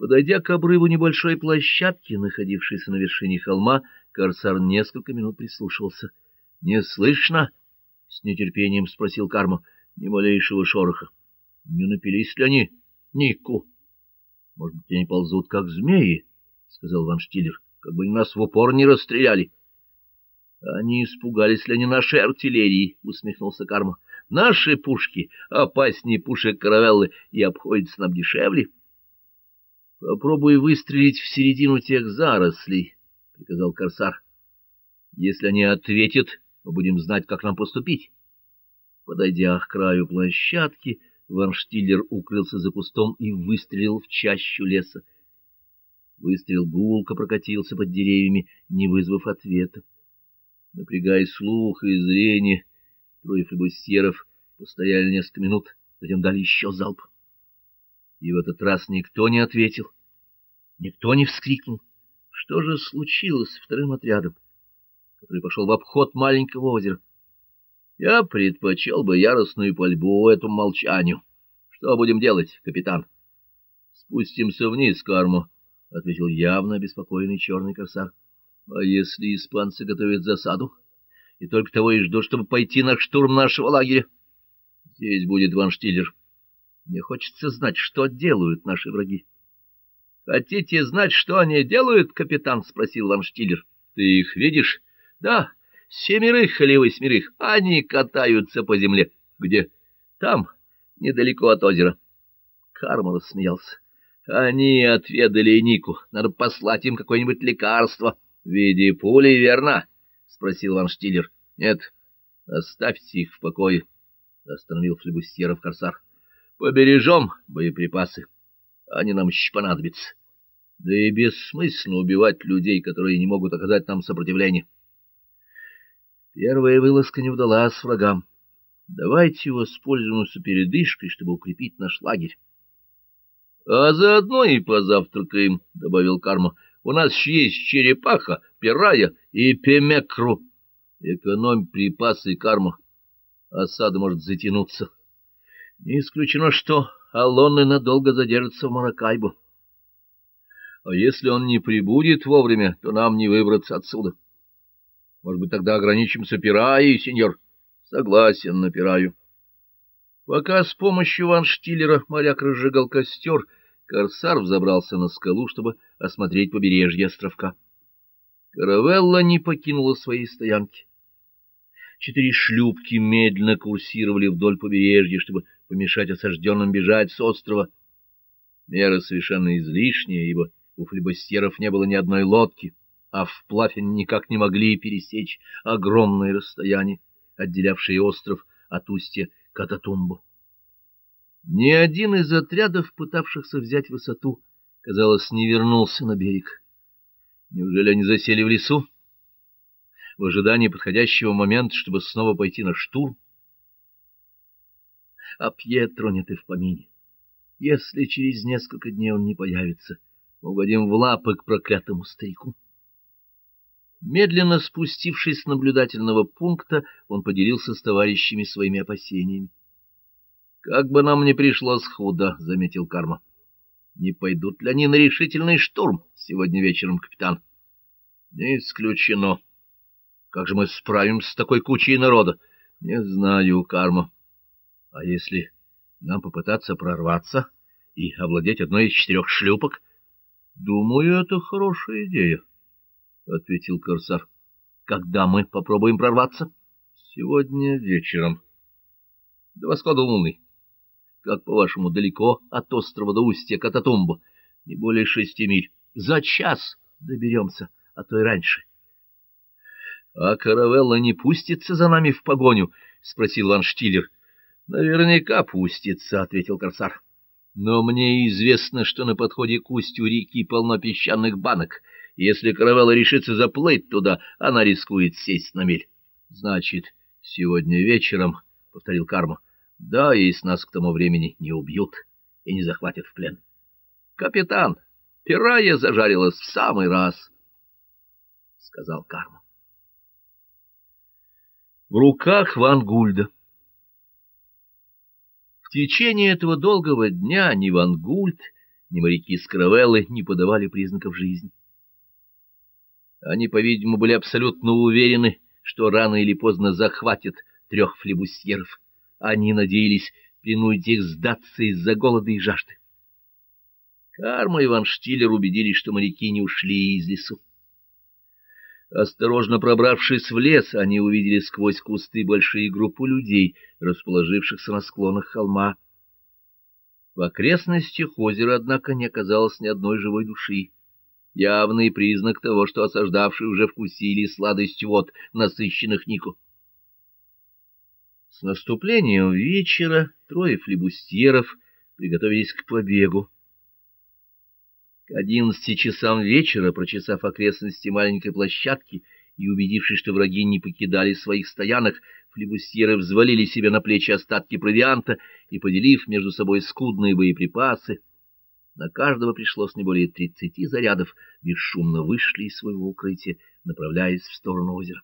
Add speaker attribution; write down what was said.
Speaker 1: Подойдя к обрыву небольшой площадки, находившейся на вершине холма, корсар несколько минут прислушивался. — Не слышно? — с нетерпением спросил Карма. — Ни малейшего шороха. — Не напились ли они? — Нику. — Может быть, они ползут, как змеи? — сказал Ван Штиллер. — Как бы нас в упор не расстреляли. — Они испугались ли они нашей артиллерии? — усмехнулся Карма. — Наши пушки опаснее пушек каравеллы и обходятся нам дешевле. — Попробуй выстрелить в середину тех зарослей, — приказал Корсар. — Если они ответят, мы будем знать, как нам поступить. Подойдя к краю площадки, Ван Штиллер укрылся за кустом и выстрелил в чащу леса. Выстрел гулко прокатился под деревьями, не вызвав ответа. Напрягая слух и зрение, трое флебустьеров постояли несколько минут, затем дали еще залп. И в этот раз никто не ответил, никто не вскрикнул. Что же случилось с вторым отрядом, который пошел в обход маленького озера? Я предпочел бы яростную пальбу этому молчанию. Что будем делать, капитан? Спустимся вниз, Карму, — ответил явно обеспокоенный черный корсар. А если испанцы готовят засаду, и только того и ждут, чтобы пойти на штурм нашего лагеря? Здесь будет Ван Штиллер. Мне хочется знать, что делают наши враги. — Хотите знать, что они делают, капитан? — спросил Ван Штиллер. — Ты их видишь? — Да, семерых или восьмерых. Они катаются по земле. — Где? — Там, недалеко от озера. Карма рассмеялся. — Они отведали Нику. Надо послать им какое-нибудь лекарство. —— В виде пули, верно? — спросил Ван Штиллер. — Нет, оставьте их в покое, — остановил флебустьеров корсар. — Побережем боеприпасы. Они нам еще понадобятся. Да и бессмысленно убивать людей, которые не могут оказать нам сопротивление. Первая вылазка не удалась врагам. Давайте воспользуемся передышкой, чтобы укрепить наш лагерь. — А заодно и позавтракаем, — добавил Карма. У нас есть черепаха, пирая и пемекру. Экономь припасы карма. Осада может затянуться. Не исключено, что Алонны надолго задержится в Маракайбу. А если он не прибудет вовремя, то нам не выбраться отсюда. Может быть, тогда ограничимся пираей, сеньор? Согласен на пираю. Пока с помощью ванштиллера моряк разжигал костер, Корсар взобрался на скалу, чтобы осмотреть побережье островка. Каравелла не покинула своей стоянки. Четыре шлюпки медленно курсировали вдоль побережья, чтобы помешать осажденным бежать с острова. Мера совершенно излишняя, ибо у флебостьеров не было ни одной лодки, а вплавь они никак не могли пересечь огромное расстояние, отделявшее остров от устья Кататумбу. Ни один из отрядов, пытавшихся взять высоту, казалось, не вернулся на берег. Неужели они засели в лесу? В ожидании подходящего момента, чтобы снова пойти на штурм? А Пьетро нет и в помине. Если через несколько дней он не появится, угодим в лапы к проклятому старику. Медленно спустившись с наблюдательного пункта, он поделился с товарищами своими опасениями. — Как бы нам ни пришлось худо, — заметил Карма. — Не пойдут ли они на решительный штурм сегодня вечером, капитан? — Не исключено. Как же мы справимся с такой кучей народа? — Не знаю, Карма. — А если нам попытаться прорваться и овладеть одной из четырех шлюпок? — Думаю, это хорошая идея, — ответил Корсар. — Когда мы попробуем прорваться? — Сегодня вечером. — До восхода луны. Как, по-вашему, далеко от острова до устья Кататумбу? Не более шести миль. За час доберемся, а то и раньше. — А каравелла не пустится за нами в погоню? — спросил Ван Штиллер. — Наверняка пустится, — ответил корсар. — Но мне известно, что на подходе к устью реки полно песчаных банок. Если каравелла решится заплыть туда, она рискует сесть на мель. — Значит, сегодня вечером, — повторил Карма, — да, если нас к тому времени не убьют и не захватят в плен. Капитан, пирая зажарилась в самый раз, — сказал Карма. В руках Ван Гульда. Течение этого долгого дня ни Ван Гульд, ни моряки с каравеллы не подавали признаков жизни. Они, по-видимому, были абсолютно уверены, что рано или поздно захватят трех флебусьеров. Они надеялись принудить их сдаться из-за голода и жажды. Карма и Ван Штиллер убедились, что моряки не ушли из лесу. Осторожно пробравшись в лес, они увидели сквозь кусты большие группы людей, расположившихся на склонах холма. В окрестностях озера, однако, не оказалось ни одной живой души. Явный признак того, что осаждавшие уже вкусили сладость вод, насыщенных Нику. С наступлением вечера трое флебустьеров приготовились к побегу. К одиннадцати часам вечера, прочесав окрестности маленькой площадки и убедившись, что враги не покидали своих стоянок, флебустьеры взвалили себе на плечи остатки провианта и, поделив между собой скудные боеприпасы, на каждого пришлось не более тридцати зарядов, бесшумно вышли из своего укрытия, направляясь в сторону озера.